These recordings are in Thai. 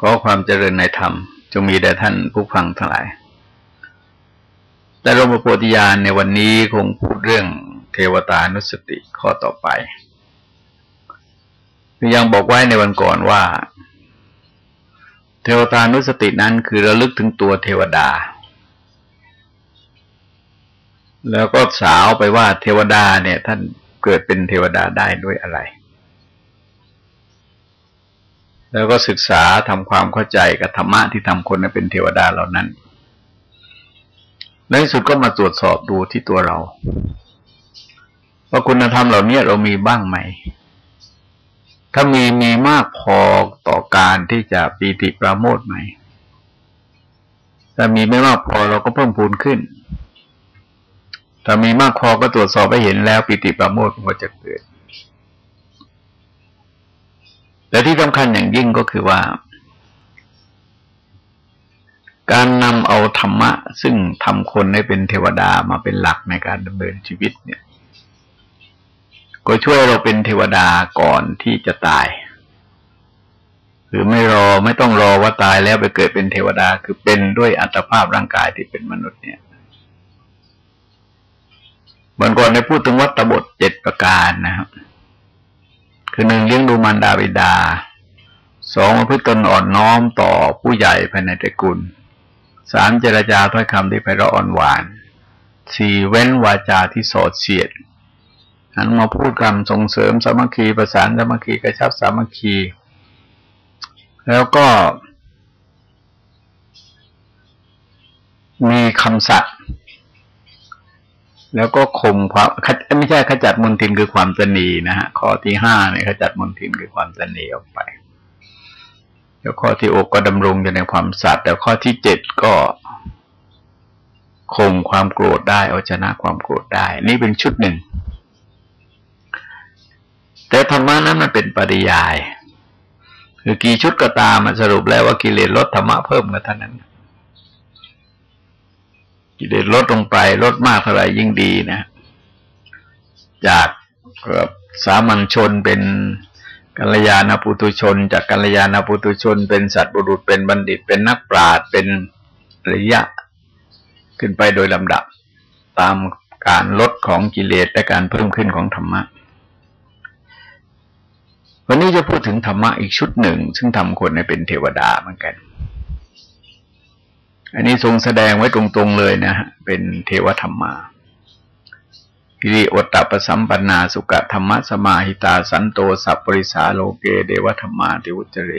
ขอความเจริญในธรรมจงมีแด่ท่านผู้ฟังทั้งหลาย แต่หลวงพ่โพธิญาณในวันนี้คงพูดเรื่องเทวตานุสติข้อต่อไปคือยังบอกไว้ในวันก่อนว่า เทวตานุสตินั้นคือระลึกถึงตัวเทวดา แล้วก็สาวไปว่าเทวดาเนี่ย ท่านเกิดเป็นเทวดาได้ด้วยอะไร แล้วก็ศึกษาทำความเข้าใจกับธรรมะที่ทำคนให้เป็นเทวดาเหล่านั้น ในที่สุดก็มาตรวจสอบดูที่ตัวเรา ว่าคุณธรรมเหล่านี้เรามีบ้างไหม ถ้ามีมีมากพอต่อการที่จะปีติปราโมทไหมถ้ามีไม่มากพอเราก็เพิ่มพูนขึ้น ถ้ามีมากพอก็ตรวจสอบไปเห็นแล้ว ปีติปราโมทมันก็จะเกิด แต่ที่สำคัญอย่างยิ่งก็คือว่า การนำเอาธรรมะ ซึ่งทำคนให้เป็นเทวดามาเป็นหลักในการดำเนินชีวิตเนี่ย ก็ช่วยเราเป็นเทวดาก่อนที่จะตายหรือไม่รอไม่ต้องรอว่าตายแล้วไปเกิดเป็นเทวดาคือเป็นด้วยอัตภาพร่างกายที่เป็นมนุษย์เนี่ยบนก่อนได้พูดถึงวัตบทเจ็ดประการนะครับ คือหนึ่งเลี้ยงดูมารดาบิดาสองพฤติตนอ่อนน้อมต่อผู้ใหญ่ภายในตระกูลสามเจรจาถ้อยคำที่ไพเราะอ่อนหวานสี่เว้นวาจาที่โสดเสียดหันมาพูดคำส่งเสริมสามัคคีประสานสามัคคีกระชับสามัคคี แล้วก็ มีคำสัตย์ แล้วก็ข่มความไม่ใช่ขจัดมนทินคือความตนีนะฮะข้อที่ห้าเนี่ยขจัดมนทินคือความตนีออกไป แล้วข้อที่อกก็ดำรงอยู่ในความสัตย์แต่ข้อที่เจ็ดก็ข่มความโกรธได้เอาชนะความโกรธได้ นี่เป็นชุดหนึ่ง แต่ธรรมะนั้นมันเป็นปริยาย คือกี่ชุดก็ตามมันสรุปแล้วว่ากิเลสลดธรรมะเพิ่มกันเท่านั้น กิเลสลดลงไปลดมากเท่าไหร่ยิ่งดีนะ จากสามัญชนเป็นกัลยาณปุตุชน จากกัลยาณปุตุชน เป็นสัตว์บุรุษเป็นบัณฑิต เป็นนักปราชญ์เป็นระยะ ขึ้นไปโดยลำดับ ตามการลดของกิเลสและการเพิ่มขึ้นของธรรมะ วันนี้จะพูดถึงธรรมะอีกชุดหนึ่ง ซึ่งทำคนให้เป็นเทวดาเหมือนกัน อันนี้ทรงแสดงไว้ตรงๆเลยนะฮะเป็นเทวธรรมาฮิริโอตตะปสัมปนาสุกธรรมะสมาหิตาสันโตสัพปริสาโลเก เดวธรรมาเทวุจเร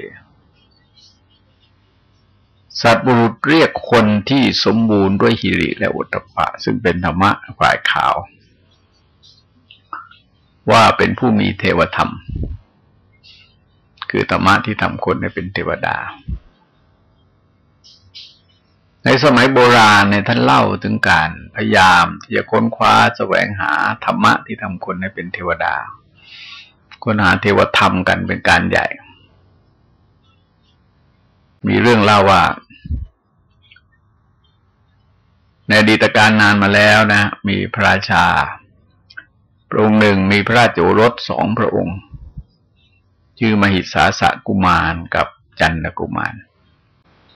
สัตบุรุษเรียกคนที่สมบูรณ์ด้วยฮิริและโอตตปะ ซึ่งเป็นธรรมะฝ่ายขาว ว่าเป็นผู้มีเทวธรรม คือธรรมะที่ทำคนให้เป็นเทวดา ในสมัยโบราณเนี่ยท่านเล่าถึงการพยายามที่จะค้นคว้าแสวงหาธรรมะที่ทำคนให้เป็นเทวดา ค้นหาเทวธรรมกันเป็นการใหญ่ มีเรื่องเล่าว่า ในอดีตการนานมาแล้วนะ มีพระราชา พระองค์หนึ่งมีพระราชโอรสสองพระองค์ ชื่อมหิสาสะกุมารกับจันทกุมาร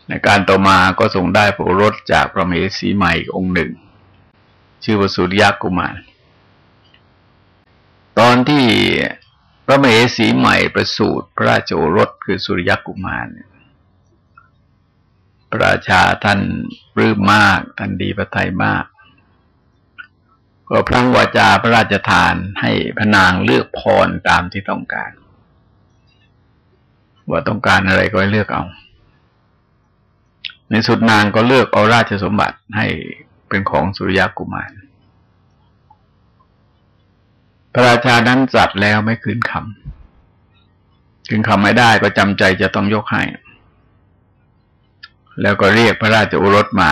ในการต่อมาก็ส่งได้พระโอรสจากพระเมสีใหม่องค์หนึ่ง ชื่อวสุริยกุมาร ตอนที่พระเมสีใหม่ประสูติพระราชโอรสคือสุริยกุมารพระราชาท่านปลื้มมากท่านดีพระทัยมาก ก็พลังวาจาพระราชทานให้พระนางเลือกพรตามที่ต้องการ ว่าต้องการอะไรก็ให้เลือกเอา ในสุดนางก็เลือกเอาราชสมบัติให้เป็นของสุริยกุมาร พระราชานั้นจัดแล้วไม่คืนคำคืนคำไม่ได้ก็จำใจจะต้องยกให้ แล้วก็เรียกพระราชโอรสมา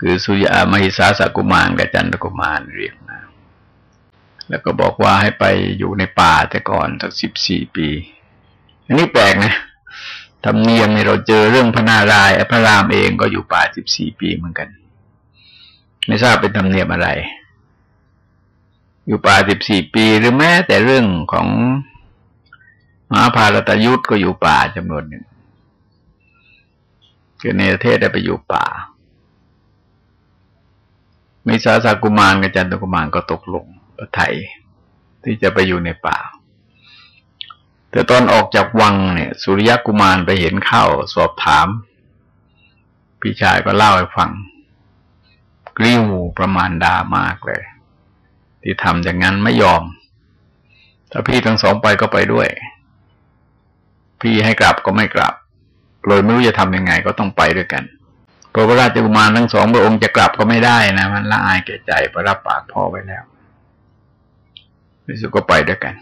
คือสุยามหิสาสกุมารกับจันทกุมารเรียกมาแล้วก็บอกว่าให้ไปอยู่ในป่าแต่ก่อนสักสิบสี่ปี อันนี้แปลกนะ ธรรมเนียมในเราเจอเรื่องพระนารายณ์พระรามเองก็อยู่ป่าสิบสี่ปีเหมือนกัน ไม่ทราบเป็นธรรมเนียมอะไร อยู่ป่าสิบสี่ปีหรือแม้แต่เรื่องของมหาภารตยุทธก็อยู่ป่าจำนวนหนึ่งคือในประเทศได้ไปอยู่ป่ามิสาสากุมารกับจันทกุมารก็ตกลงประไทยที่จะไปอยู่ในป่า แต่ตอนออกจากวังเนี่ย สุริยกุมารไปเห็นเข้าสอบถาม พี่ชายก็เล่าให้ฟัง กริ้วประมาณดามากเลย ที่ทำอย่างนั้นไม่ยอม ถ้าพี่ทั้งสองไปก็ไปด้วย พี่ให้กลับก็ไม่กลับ เลยไม่รู้จะทำยังไงก็ต้องไปด้วยกันพระราชกุมารทั้งสองพระองค์จะกลับก็ไม่ได้นะมันละอายแก่ใจพระรับปากพ่อไว้แล้ววิสุก็ไปด้วยกัน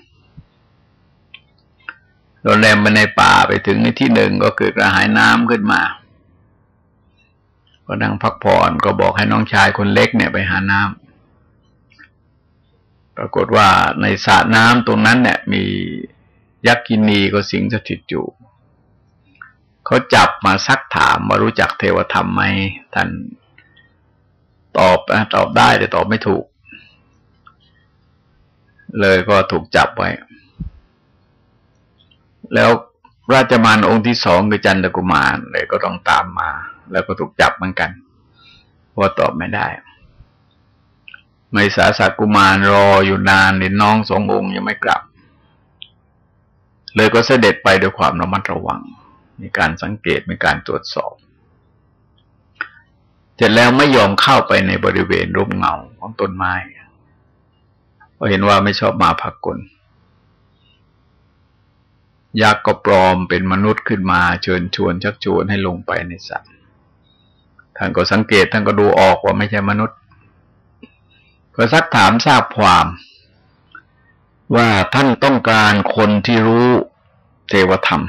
เราแรมไปในป่าไปถึงที่หนึ่งก็เกิดกระหายน้ำขึ้นมา ก็นั่งพักผ่อนก็บอกให้น้องชายคนเล็กเนี่ยไปหาน้ำปรากฏว่าในสระน้ำตรงนั้นเนี่ย มียักษ์กินีก็สิงสถิตอยู่เขาจับมาซักถามว่ารู้จักเทวธรรมไหมท่านตอบตอบได้แต่ตอบไม่ถูก เลยก็ถูกจับไว้ แล้วราชมารองค์ที่สองคือจันทกุมารเลยก็ต้องตามมา แล้วก็ถูกจับเหมือนกันเพราะตอบไม่ได้ ไม่สาสกุมารรออยู่นานในน้องสององค์ยังไม่กลับ เลยก็เสด็จไปด้วยความระมัดระวัง มีการสังเกตมีการตรวจสอบเสร็จแล้วไม่ยอมเข้าไปในบริเวณร่มเงาของต้นไม้เพราะเห็นว่าไม่ชอบมาพักกล ยักษ์ก็ปลอมเป็นมนุษย์ขึ้นมาเชิญชวนชักชวนให้ลงไปในสระท่านก็สังเกตท่านก็ดูออกว่าไม่ใช่มนุษย์ก็ซักถามทราบความ ว่าท่านต้องการคนที่รู้เทวธรรม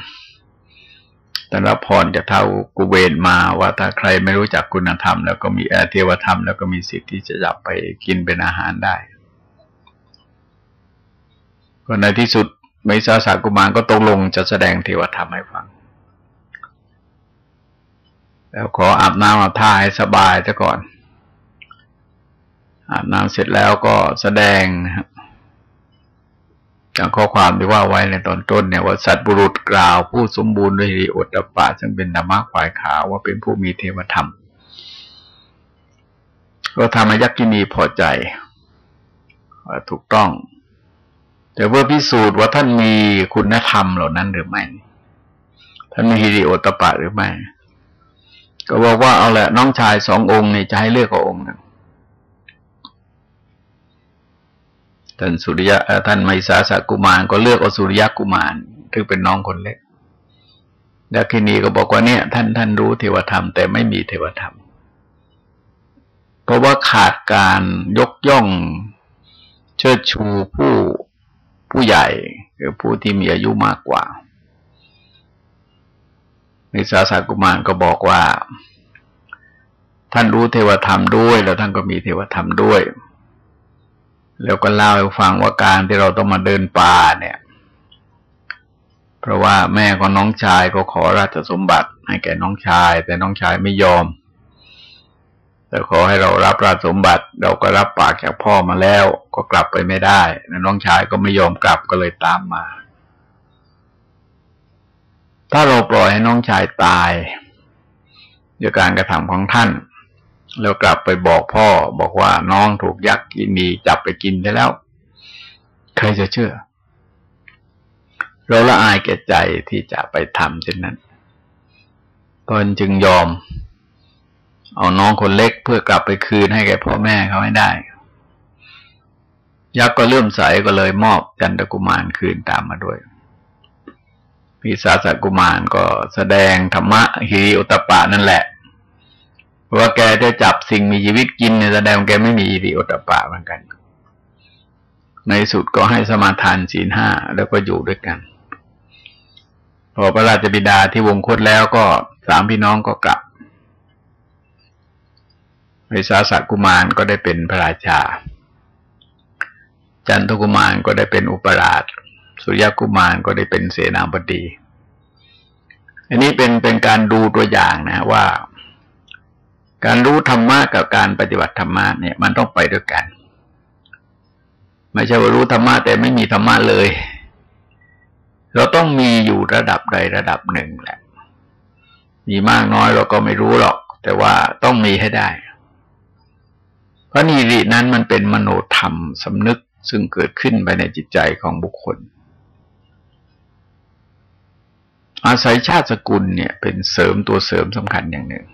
ท่านรับพรจากเท่ากุเวนมาว่าถ้าใครไม่รู้จักคุณธรรม แล้วก็มีเทวธรรมแล้วก็มีสิทธิ์ที่จะจับไปกินเป็นอาหารได้ก็ในที่สุด มิสาสากุมารก็ตกลงจะแสดงเทวธรรมให้ฟัง แล้วขออาบน้ำอาบท่าให้สบายซะก่อน อาบน้ำเสร็จแล้วก็แสดงนะครับจากข้อความที่ว่าไว้ในตอนต้นเนี่ยว่าสัตว์บุรุษกล่าวผู้สมบูรณ์ด้วยริโอตตปะ ซึ่งเป็นธรรมะฝ่ายขาวว่าเป็นผู้มีเทวธรรม ก็ทำให้ยักษินีพอใจว่าถูกต้อง แต่เพื่อพิสูจน์ว่าท่านมีคุณธรรมเหล่านั้นหรือไม่ ท่านมีฮิริโอตปะหรือไม่ ก็บอกว่าเอาแหละน้องชายสององค์นี่จะให้เลือกเอาองค์หนึ่งท่านสุริยะท่านไมสาสกุมารก็เลือกเอาสุริยะกุมารซึ่งเป็นน้องคนเล็กแล้วคีนีก็บอกว่าเนี่ย ท่านท่านรู้เทวธรรม แต่ไม่มีเทวธรรม เพราะว่าขาดการยกย่อง เชิดชูผู้ ผู้ใหญ่คือผู้ที่มีอายุมากกว่าในสาสากุมารก็บอกว่า ท่านรู้เทวธรรมด้วย แล้วท่านก็มีเทวธรรมด้วย แล้วก็เล่าให้ฟังว่าการที่เราต้องมาเดินป่าเนี่ย เพราะว่าแม่ของน้องชายก็ขอราชสมบัติให้แก่น้องชาย แต่น้องชายไม่ยอม แต่ขอให้เรารับราชสมบัติ เราก็รับปากจากพ่อมาแล้วก็กลับไปไม่ได้น้องชายก็ไม่ยอมกลับก็เลยตามมา ถ้าเราปล่อยให้น้องชายตายด้วยการกระทำของท่าน แล้วกลับไปบอกพ่อ บอกว่าน้องถูกยักษ์กินีจับไปกินได้แล้ว ใครจะเชื่อ เราละอายแก่ใจที่จะไปทำเช่นนั้นตนจึงยอม เอาน้องคนเล็กเพื่อกลับไปคืนให้แก่พ่อแม่เขาไม่ได้ ยักษ์ก็เลื่อมใสก็เลยมอบจันทกุมารคืนตามมาด้วยพิสาสกุมารก็แสดงธรรมะฮิริอุตปะนั่นแหละว่าแกจะจับสิ่งมีชีวิตกินเนี่ยแสดงแกไม่มีอิริโอตปะเหมือนกัน ในสุดก็ให้สมาทานศีลห้าแล้วก็อยู่ด้วยกัน พอพระราชบิดาที่วงคตแล้วก็สามพี่น้องก็กลับ วิสาสกุมารก็ได้เป็นพระราชา จันทกุมารก็ได้เป็นอุปราช สุริยกุมารก็ได้เป็นเสนาบดี อันนี้เป็นเป็นการดูตัวอย่างนะว่า การรู้ธรรมะกับการปฏิบัติธรรมะเนี่ยมันต้องไปด้วยกัน ไม่ใช่ว่ารู้ธรรมะแต่ไม่มีธรรมะเลย เราต้องมีอยู่ระดับใดระดับหนึ่งแหละมีมากน้อยเราก็ไม่รู้หรอก แต่ว่าต้องมีให้ได้ พราะนิรินั้นมันเป็นมโนธรรมสำนึกซึ่งเกิดขึ้นไปในจิตใจของบุคคล อาศัยชาติสกุลเนี่ยเป็นเสริมตัวเสริมสำคัญอย่างหนึ่ง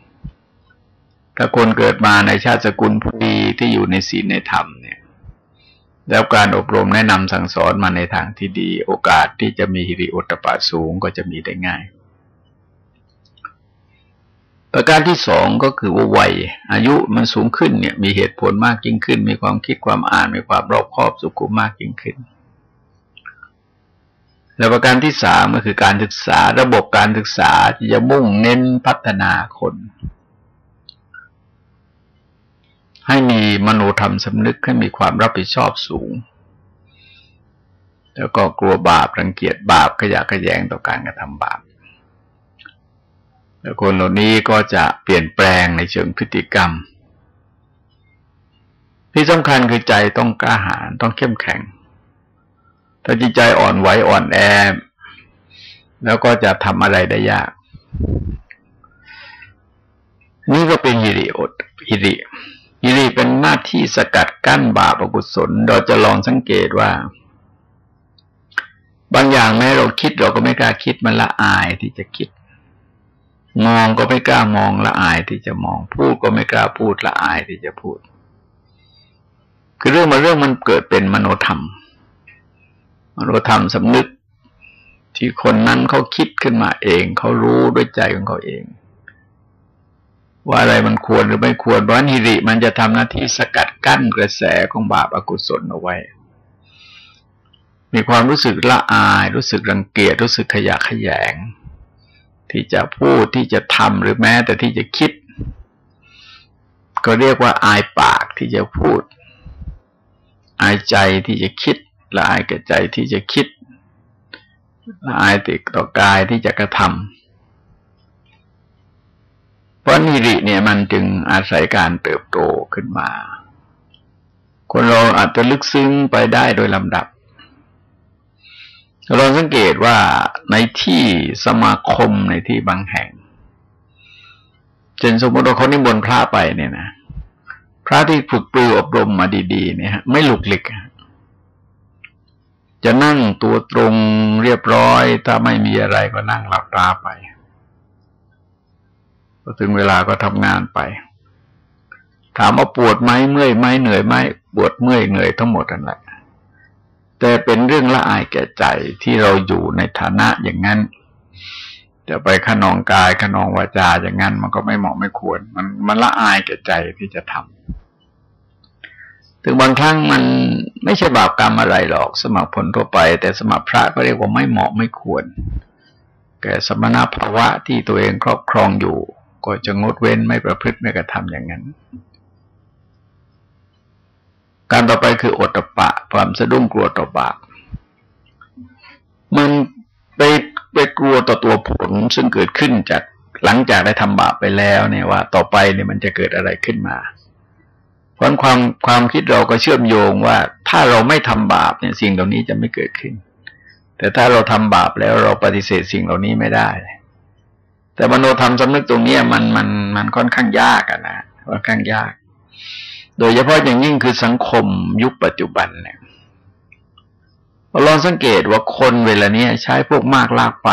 ถ้าคนเกิดมาในชาติสกุลผู้ดีที่อยู่ในศีลในธรรมเนี่ย แล้วการอบรมแนะนำสั่งสอนมาในทางที่ดี โอกาสที่จะมีฮิริโอตปาสูงก็จะมีได้ง่าย ประการที่สองก็คือว่าวัย อายุมันสูงขึ้นเนี่ย มีเหตุผลมากยิ่งขึ้น มีความคิดความอ่านมีความรอบคอบสุขุมมากยิ่งขึ้น แล้วประการที่สามก็คือการศึกษาระบบการศึกษาจะมุ่งเน้นพัฒนาคน ให้มีมโนธรรมสำนึกให้มีความรับผิดชอบสูง แล้วก็กลัวบาปรังเกียจบาปขยะขยงต่อการกระทำบาป แล้วคนเหล่านี้ก็จะเปลี่ยนแปลงในเชิงพฤติกรรม ที่สำคัญคือใจต้องกล้าหาญต้องเข้มแข็ง ถ้าจิตใจอ่อนไหวอ่อนแอ แล้วก็จะทำอะไรได้ยาก นี่ก็เป็นฮิริอดฮิริยิริเป็นหน้าที่สกัดกั้นบาปอกุศล เราจะลองสังเกตว่า บางอย่างแม้เราคิดเราก็ไม่กล้าคิดมันละอายที่จะคิด มองก็ไม่กล้ามองละอายที่จะมอง พูดก็ไม่กล้าพูดละอายที่จะพูด คือเรื่องมาเรื่องมันเกิดเป็นมโนธรรม มโนธรรมสำนึกที่คนนั้นเขาคิดขึ้นมาเอง เขารู้ด้วยใจของเขาเอง ว่าอะไรมันควรหรือไม่ควรเพราะนิริมันจะทำหน้าที่สกัดกั้นกระแสของบาปอากุศลเอาไว้ มีความรู้สึกละอาย รู้สึกรังเกียจรู้สึกขยะขยง ที่จะพูดที่จะทำหรือแม้แต่ที่จะคิด ก็เรียกว่าอายปากที่จะพูด อายใจที่จะคิดละอายกับใจที่จะคิดละอายติดต่อกายที่จะกระทำเพราะนิริเนี่ยมันจึงอาศัยการเติบโตขึ้นมา คนเราอาจจะลึกซึ้งไปได้โดยลำดับ เราสังเกตว่าในที่สมาคมในที่บางแห่งเช่นสมมติว่าเขานิมนต์พระไปเนี่ยนะพระที่ฝึกปรืออบรมมาดีๆเนี่ยไม่หลุกหลิก จะนั่งตัวตรงเรียบร้อย ถ้าไม่มีอะไรก็นั่งหลับตาไปพอถึงเวลาก็ทำงานไป ถามว่าปวดไหมเมื่อยไหมเหนื่อยไหมปวดเมื่อยเหนื่อยทั้งหมดนั่นแหละ แต่เป็นเรื่องละอายแก่ใจที่เราอยู่ในฐานะอย่างนั้น จะไปขนองกายขนองวาจาอย่างนั้น มันก็ไม่เหมาะไม่ควร มันมันละอายแก่ใจที่จะทำถึงบางครั้งมันไม่ใช่บาปกรรมอะไรหรอก สมัครผลทั่วไป แต่สมัครพระก็เรียกว่าไม่เหมาะไม่ควร แก่สมณภาวะที่ตัวเองครอบครองอยู่ ก็จะงดเว้นไม่ประพฤติไม่กระทำอย่างนั้น การต่อไปคืออดตปะ ความสะดุ้งกลัวต่อบาปมันไปไปกลัวต่อตัวผลซึ่งเกิดขึ้นจากหลังจากได้ทำบาปไปแล้วเนี่ยว่า ต่อไปเนี่ยมันจะเกิดอะไรขึ้นมา เพราะความความคิดเราก็เชื่อมโยงว่า ถ้าเราไม่ทำบาปเนี่ยสิ่งเหล่านี้จะไม่เกิดขึ้น แต่ถ้าเราทำบาปแล้วเราปฏิเสธสิ่งเหล่านี้ไม่ได้ แต่มโนธรรมสำนึกตรงนี้มันมันมันค่อนข้างยากอะนะค่อนข้างยาก โดยเฉพาะอย่างยิ่งคือสังคมยุคปัจจุบันเนี่ยเราลองสังเกตว่าคนเวลาเนี้ยใช้พวกมากลากไป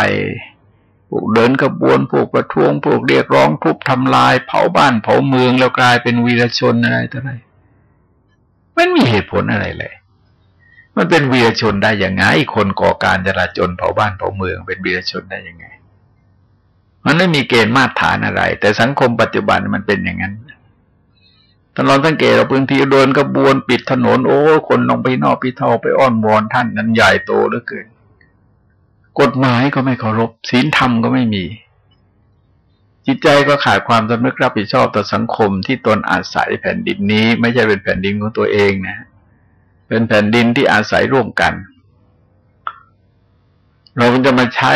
พวกเดินกระบวนพวกประท้วงพวกเรียกร้องทุบทำลาย เผาบ้านเผาเมืองแล้วกลายเป็นวีรชนอะไรต่ออะไรมันมีเหตุผลอะไรเลย มันเป็นวีรชนได้ยังไงคนก่อการจราจนเผาบ้านเผาเมือง เป็นวีรชนได้ยังไง มันไม่มีเกณฑ์มาตรฐานอะไร แต่สังคมปัจจุบันมันเป็นอย่างนั้น ตลอดสังเกตเราพื้นที่โดนกระบวนปิดถนนโอ้ คนลงไปนอกพิเทาไปอ้อนวอนท่านนั้นใหญ่โตเหลือเกินกฎหมายก็ไม่เคารพศีลธรรมก็ไม่มี จิตใจก็ขาดความสำนึกรับผิดชอบต่อสังคมที่ตนอาศัยแผ่นดินนี้ ไม่ใช่เป็นแผ่นดินของตัวเองนะ เป็นแผ่นดินที่อาศัยร่วมกัน เราจะมาใช้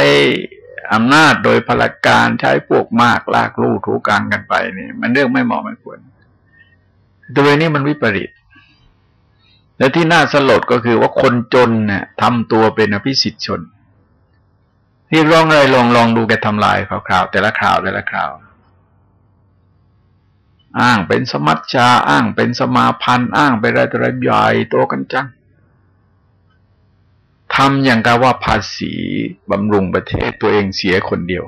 อำนาจโดยพลการใช้พวกมากลากลู่ถูกลางกันไปนี่มันเรื่องไม่เหมาะไม่ควร ตัวนี้มันวิปริต และที่น่าสลดก็คือว่าคนจนเนี่ยทำตัวเป็นอภิสิทธิชนที่ร้องอะไรลองลองดูแกทำลายคราวๆแต่ละคราวแต่ละคราวอ้างเป็นสมัชชาอ้างเป็นสมาพันธ์อ้างเป็นอะไรต่ออะไรใหญ่โตกันจังทำอย่างกับว่าภาษีบำรุงประเทศตัวเองเสียคนเดียว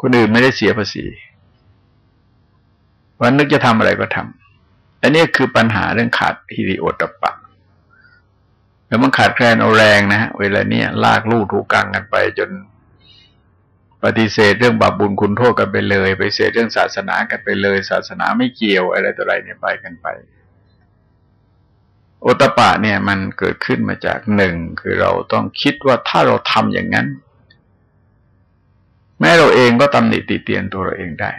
คนอื่นไม่ได้เสียภาษี วันนึกจะทำอะไรก็ทำอันนี้คือปัญหาเรื่องขาดฮิริโอตปะ แล้วมันขาดแคลนเอาแรงนะฮะเวลาเนี้ยลากลูกถูกกังกันไปจนปฏิเสธเรื่องบาปบุญคุณโทษกันไปเลย ไปเสธเรื่องศาสนากันไปเลย ศาสนาไม่เกี่ยวอะไรต่ออะไรเนี่ยไปกันไปโอตปะเนี่ยมันเกิดขึ้นมาจากหนึ่งคือเราต้องคิดว่าถ้าเราทำอย่างนั้น แม้เราเองก็ตำหนิติเตียนตัวเราเองได้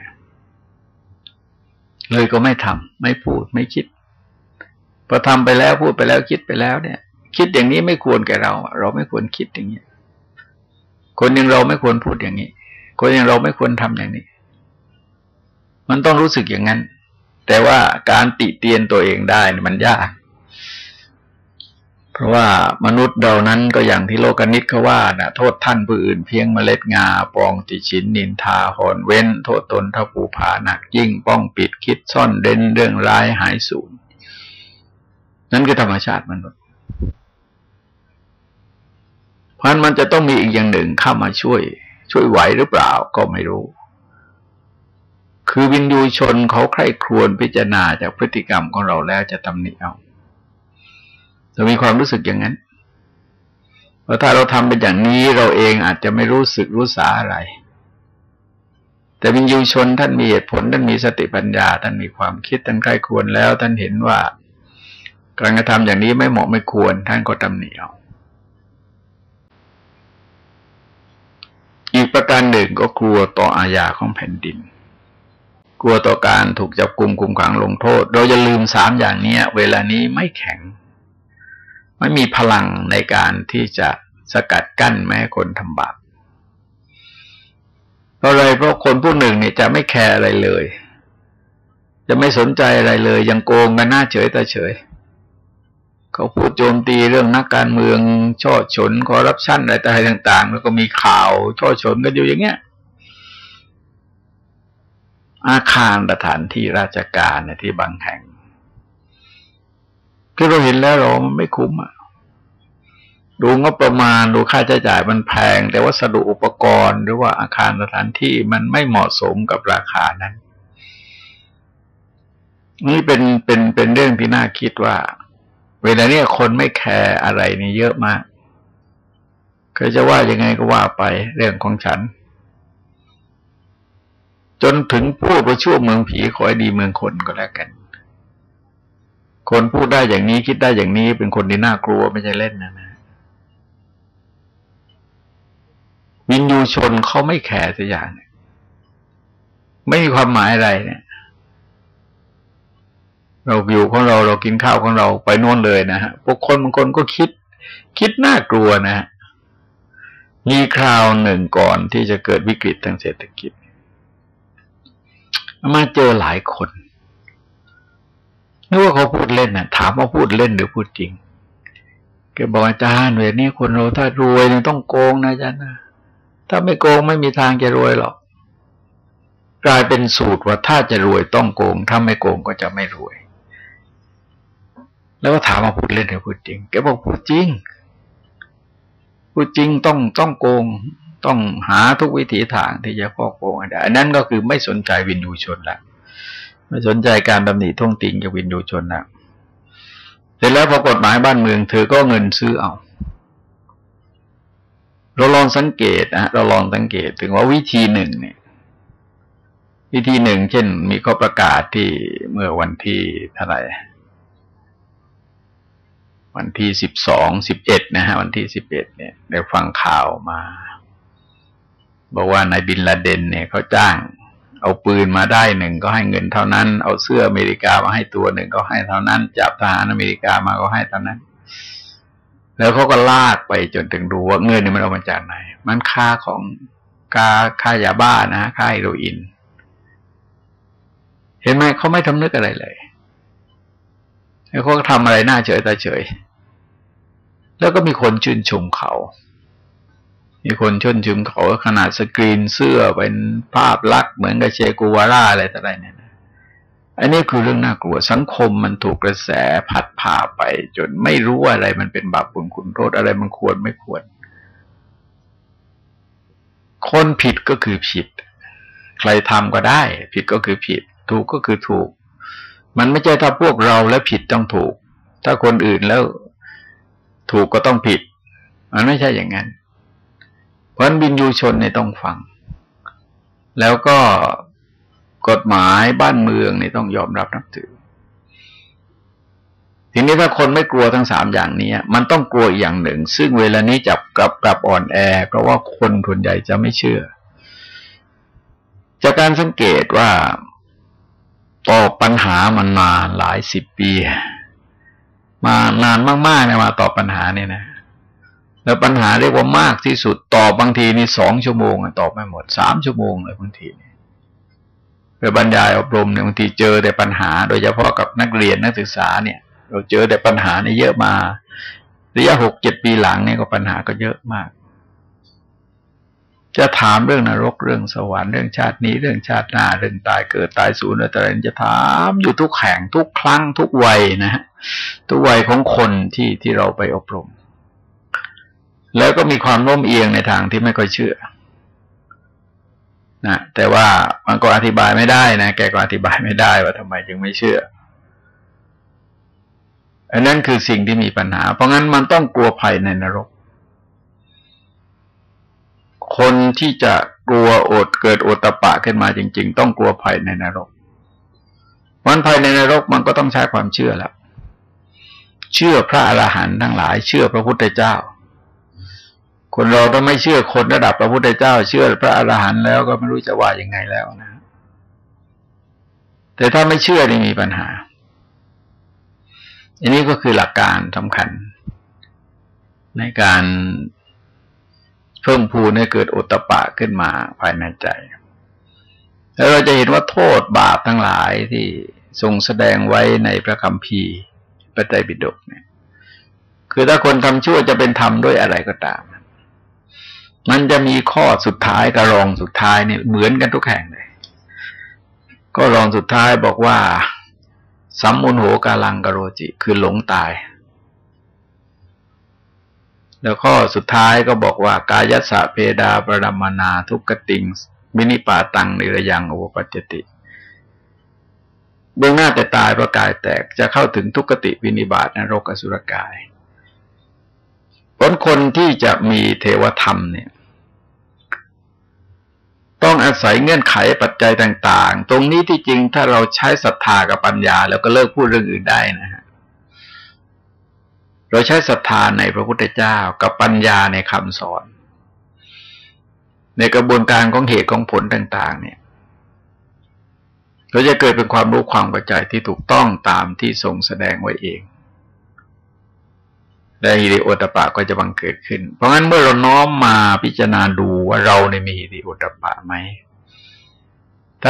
เลยก็ไม่ทำไม่พูดไม่คิดพอทำไปแล้วพูดไปแล้วคิดไปแล้วเนี่ย คิดอย่างนี้ไม่ควรแก่เรา เราไม่ควรคิดอย่างนี้คนอย่างเราไม่ควรพูดอย่างนี้ คนอย่างเราไม่ควรทำอย่างนี้ มันต้องรู้สึกอย่างนั้น แต่ว่าการติเตียนตัวเองได้มันยาก เพราะว่ามนุษย์เรานั้นก็อย่างที่โลกนิตเขาว่านะโทษท่านผู้อื่นเพียงเมล็ดงาปองติชินนินทาหอนเว้น โทษตนเท้าปูผาหนักยิ่งป้องปิดคิดซ่อนเร้นเรื่องร้ายหายสูญนั่นคือธรรมชาติมนุษย์เพราะมันจะต้องมีอีกอย่างหนึ่งเข้ามาช่วย ช่วยไหวหรือเปล่าก็ไม่รู้ คือวินยูชนเขาใคร่ครวญพิจารณาจากพฤติกรรมของเราแล้วจะตำหนิเอา เรามีความรู้สึกอย่างนั้นเพราะถ้าเราทำเป็นอย่างนี้เราเองอาจจะไม่รู้สึกรู้สาอะไร แต่วิญญูชนท่านมีเหตุผลท่านมีสติปัญญาท่านมีความคิดท่านใกล้ควรแล้ว ท่านเห็นว่าการกระทำอย่างนี้ไม่เหมาะไม่ควร ท่านก็ตำหนิเอาอีกประการหนึ่งก็กลัวต่ออาญาของแผ่นดิน กลัวต่อการถูกจับกลุ่มคุมขังลงโทษ เราจะลืมสามอย่างนี้เวลานี้ไม่แข็ง ไม่มีพลังในการที่จะสกัดกั้นแม้คนทำบาปเพราะอะไรเพราะคนผู้หนึ่งเนี่ยจะไม่แคร์อะไรเลย จะไม่สนใจอะไรเลย ยังโกงกันหน้าเฉยแต่เฉย เขาพูดโจมตีเรื่องนักการเมืองช่อฉนคอร์รัปชันอะไรต่าง ๆ แล้วก็มีข่าวช่อฉนกันอยู่อย่างเงี้ยอาคารสถานที่ราชการในที่บางแห่ง คือเราเห็นแล้วเรามันไม่คุ้มอะดูงบประมาณดูค่าใช้จ่ายมันแพง แต่วัสดุอุปกรณ์หรือว่าอาคารสถานที่มันไม่เหมาะสมกับราคานั้น นี่เป็นเป็นเป็นเรื่องที่น่าคิดว่า เวลาเนี้ยคนไม่แคร์อะไรนี่เยอะมากเคยจะว่ายังไงก็ว่าไปเรื่องของฉัน จนถึงพูดว่าชั่วเมืองผีขอให้ดีเมืองคนก็แล้วกัน คนพูดได้อย่างนี้คิดได้อย่างนี้เป็นคนที่น่ากลัวไม่ใช่เล่นนะนะวินยูชนเขาไม่แคร์สักอย่าง ไม่มีความหมายอะไรเนี่ย เราอยู่ของเราเรากินข้าวของเราไปน่นเลยนะฮะพวกคนบางคนก็คิด คิดน่ากลัวนะฮะมีคราวหนึ่งก่อนที่จะเกิดวิกฤตทางเศรษฐกิจ มาเจอหลายคน นึกว่าเขาพูดเล่นน่ะถามว่าพูดเล่นหรือพูดจริงแกบอกอาจารย์เวลนี้คนเราถ้ารวยเนี่ยต้องโกงนะอาจารย์นะถ้าไม่โกงไม่มีทางจะรวยหรอก กลายเป็นสูตรว่าถ้าจะรวยต้องโกง ถ้าไม่โกงก็จะไม่รวย แล้วก็ถามว่าพูดเล่นหรือพูดจริงแกบอกพูดจริงพูดจริงต้องต้องโกงต้องหาทุกวิถีทางที่จะฟอกโกงได้อันนั้นก็คือไม่สนใจวินยูชนแล้ว ไม่สนใจการดำหนิท่วงติงกับวินยูชนนะเสร็จแล้วพอกฎหมายบ้านเมืองเธอก็เงินซื้อเอา เราลองสังเกตนะเราลองสังเกตถึงว่าวิธีหนึ่งเนี่ย วิธีหนึ่ง เช่น มีข้อประกาศที่เมื่อวันที่เท่าไหร่วันที่สิบสองสิบเอ็ดนะฮะวันที่สิบเอ็ดเนี่ยได้ฟังข่าวมา บอกว่านายบินลาเดนเนี่ยเขาจ้าง เอาปืนมาได้หนึ่งก็ให้เงินเท่านั้น เอาเสื้ออเมริกามาให้ตัวหนึ่งก็ให้เท่านั้น จับทหารอเมริกามาก็ให้เท่านั้น แล้วเขาก็ลากไปจนถึงดูว่าเงินนี่มันเอามาจากไหน มันค่าของกาค่ายาบ้านะค่าเฮโรอีนเห็นไหมเขาไม่ทำนึกอะไรเลยแล้วเขาก็ทำอะไรหน้าเฉยตาเฉย แล้วก็มีคนชื่นชมเขา มีคนชนชุมเขาขนาดสกรีนเสื้อเป็นภาพลักษณ์เหมือนกับเชกูวาร่าอะไรต่ออะไรเนี่ยนะอันนี้คือเรื่องน่ากลัวสังคมมันถูกกระแสพัดพาไป จนไม่รู้อะไรมันเป็นบาปบุญคุณโทษอะไรมันควรไม่ควร คนผิดก็คือผิด ใครทำก็ได้ ผิดก็คือผิด ถูกก็คือถูก มันไม่ใช่ถ้าพวกเราแล้วผิดต้องถูก ถ้าคนอื่นแล้วถูกก็ต้องผิด มันไม่ใช่อย่างนั้น เพราะบินยูชนเนี่ยต้องฟัง แล้วก็กฎหมายบ้านเมืองนี่ต้องยอมรับนับถือ ทีนี้ถ้าคนไม่กลัวทั้งสามอย่างนี้มันต้องกลัวอีกอย่างหนึ่ง ซึ่งเวลานี้จับกลับกลับอ่อนแอ เพราะว่าคนส่วนใหญ่จะไม่เชื่อ จากการสังเกตว่าตอบปัญหามันมาหลายสิบปี มานานมากๆเนี่ยมาตอบปัญหาเนี่ยนะ แล้วปัญหาเรียกว่ามากที่สุดตอบบางทีนี่สองชั่วโมงตอบไม่หมดสามชั่วโมงเลยบางทีไปบรรยายอบรมเนี่ยบางทีเจอแต่ปัญหา โดยเฉพาะกับนักเรียนนักศึกษาเนี่ย เราเจอแต่ปัญหานี่เยอะมาระยะหกเจ็ดปีหลังเนี่ยก็ปัญหาก็เยอะมาก จะถามเรื่องนรกเรื่องสวรรค์เรื่องชาตินี้เรื่องชาติหน้าเรื่องตายเกิดตายสูญอะไรจะถามอยู่ทุกแห่งทุกครั้งทุกวัยนะฮะทุกวัยของคนที่ที่เราไปอบรม แล้วก็มีความโน้มเอียงในทางที่ไม่ค่อยเชื่อนะแต่ว่ามันก็อธิบายไม่ได้นะแกก็อธิบายไม่ได้ว่าทำไมจึงไม่เชื่ออันนั้นคือสิ่งที่มีปัญหา เพราะงั้นมันต้องกลัวภัยในนรก คนที่จะกลัวอดเกิดโอตปะขึ้นมาจริง ๆ ต้องกลัวภัยในนรกมันภัยในนรกมันก็ต้องใช้ความเชื่อแล้วเชื่อพระอรหันต์ทั้งหลาย เชื่อพระพุทธเจ้า คนเราถ้าไม่เชื่อคนระดับพระพุทธเจ้า เชื่อพระอรหันต์แล้วก็ไม่รู้จะว่ายังไงแล้วนะ แต่ถ้าไม่เชื่อนี่มีปัญหา อันนี้ก็คือหลักการสำคัญ ในการเพิ่มพูนให้เกิดโอตปะขึ้นมาภายในใจ แล้วเราจะเห็นว่าโทษบาปทั้งหลายที่ทรงแสดงไว้ในพระคัมภีร์พระไตรปิฎกเนี่ย คือถ้าคนทำชั่วจะเป็นธรรมด้วยอะไรก็ตาม มันจะมีข้อสุดท้ายกับรองสุดท้ายเนี่ยเหมือนกันทุกแห่งเลย ก็รองสุดท้ายบอกว่าสัมมุนโหกาลังกโรจิ คือหลงตาย แล้วข้อสุดท้ายก็บอกว่ากายัสะเพดาปรมนาทุกติงมินิปาตังนิรยังโอปัจติเบื้องหน้าแต่ตายเพราะกายแตกจะเข้าถึงทุกขติวินิบาตนรกอสุรกายผลคนที่จะมีเทวธรรมเนี่ย ศัยเงื่อนไขปัจจัยต่าง ๆ ตรงนี้ที่จริงถ้าเราใช้ศรัทธากับปัญญา แล้วก็เลิกพูดเรื่องอื่นได้นะฮะเราใช้ศรัทธาในพระพุทธเจ้ากับปัญญาในคำสอน ในกระบวนการของเหตุของผลต่าง ๆ เนี่ย เราจะเกิดเป็นความรู้ความปัจจัยที่ถูกต้องตามที่ทรงแสดงไว้เองและฮิริโอตปะก็จะบังเกิดขึ้น เพราะงั้นเมื่อเราน้อมมาพิจารณาดูว่าเราในมีฮิริโอตปะไหม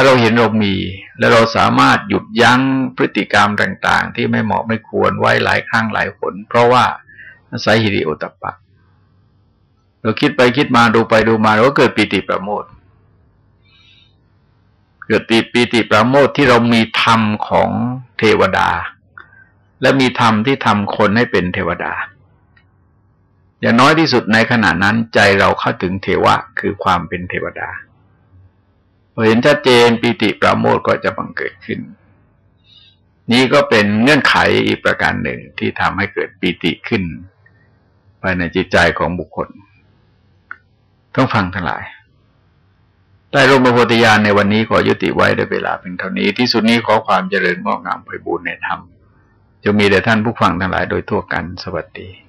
ถ้าเราเห็นเรามี แล้วเราสามารถหยุดยั้งพฤติกรรมต่าง ๆ ที่ไม่เหมาะไม่ควรไว้หลายครั้งหลายผล เพราะว่าอาศัยฮิริโอตปะ เราคิดไปคิดมาดูไปดูมาเราก็เกิดปีติประโมทเกิดติปีติประโมทที่เรามีธรรมของเทวดา และมีธรรมที่ทำคนให้เป็นเทวดา อย่างน้อยที่สุดในขณะนั้นใจเราเข้าถึงเทวะคือความเป็นเทวดา อเห็นชัดเจนปิติปราโมทก็จะบังเกิดขึ้น นี่ก็เป็นเงื่อนไขอีกประการหนึ่งที่ทำให้เกิดปิติขึ้นภายในจิตใจของบุคคล ต้องฟังทั้งหลายได้ร่มพระโพธิญาณในวันนี้ขอยุติไว้ด้วยเวลาเป็นเท่านี้ที่สุดนี้ขอความเจริญงอกงามไปบูรณนธรรมจะมีแด่ท่านผู้ฟังทั้งหลายโดยทั่วกันสวัสดี